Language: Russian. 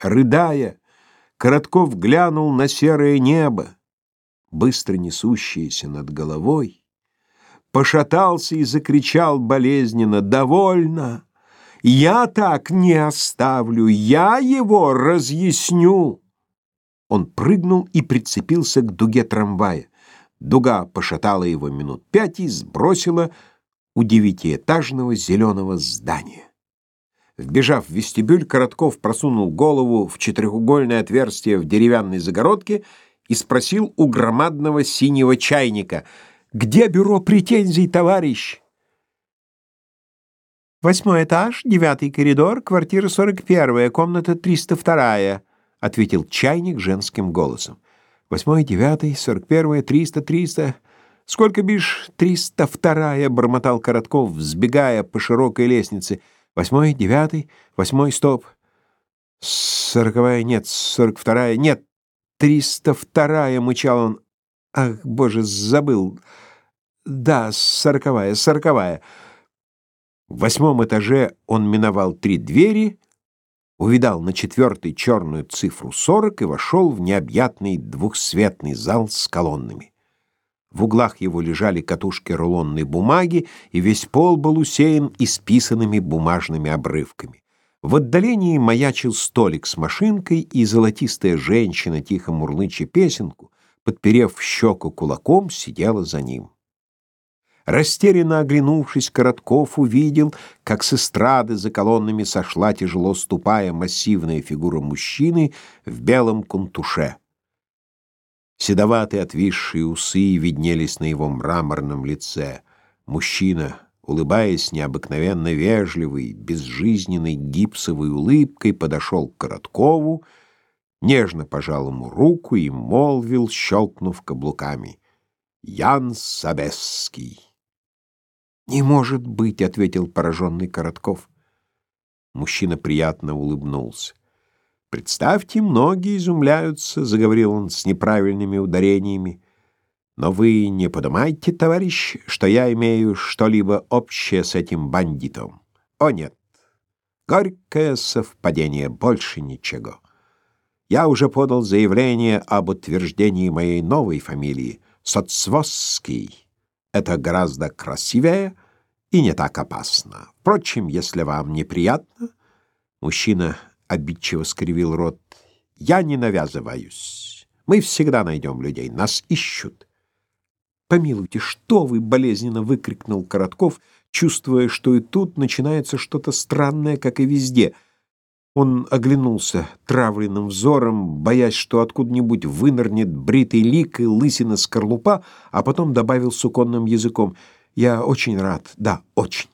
Рыдая, Коротков глянул на серое небо, быстро несущееся над головой, пошатался и закричал болезненно «Довольно! Я так не оставлю! Я его разъясню!» Он прыгнул и прицепился к дуге трамвая. Дуга пошатала его минут пять и сбросила у девятиэтажного зеленого здания. Вбежав в вестибюль, Коротков просунул голову в четырехугольное отверстие в деревянной загородке и спросил у громадного синего чайника, «Где бюро претензий, товарищ?» «Восьмой этаж, девятый коридор, квартира сорок первая, комната триста вторая», — ответил чайник женским голосом. «Восьмой, девятый, сорок первая, триста, триста...» «Сколько бишь триста вторая?» — бормотал Коротков, взбегая по широкой лестнице — Восьмой, девятый, восьмой, стоп. Сороковая, нет, сорок вторая, нет, триста вторая, мычал он. Ах, боже, забыл. Да, сороковая, сороковая. В восьмом этаже он миновал три двери, увидал на четвертой черную цифру сорок и вошел в необъятный двухсветный зал с колоннами. В углах его лежали катушки рулонной бумаги, и весь пол был усеян исписанными бумажными обрывками. В отдалении маячил столик с машинкой, и золотистая женщина, тихо мурлыча песенку, подперев щеку кулаком, сидела за ним. Растерянно оглянувшись, Коротков увидел, как с эстрады за колоннами сошла, тяжело ступая, массивная фигура мужчины в белом кунтуше. Седоватые отвисшие усы виднелись на его мраморном лице. Мужчина, улыбаясь необыкновенно вежливой, безжизненной гипсовой улыбкой, подошел к Короткову, нежно пожал ему руку и молвил, щелкнув каблуками, «Ян Сабесский». «Не может быть», — ответил пораженный Коротков. Мужчина приятно улыбнулся. Представьте, многие изумляются, заговорил он с неправильными ударениями. Но вы не подумайте, товарищ, что я имею что-либо общее с этим бандитом. О нет. Горькое совпадение, больше ничего. Я уже подал заявление об утверждении моей новой фамилии Соцвосский. Это гораздо красивее и не так опасно. Впрочем, если вам неприятно, мужчина обидчиво скривил рот. Я не навязываюсь. Мы всегда найдем людей, нас ищут. Помилуйте, что вы, болезненно выкрикнул Коротков, чувствуя, что и тут начинается что-то странное, как и везде. Он оглянулся травленным взором, боясь, что откуда-нибудь вынырнет бритый лик и лысина скорлупа, а потом добавил суконным языком: "Я очень рад. Да, очень".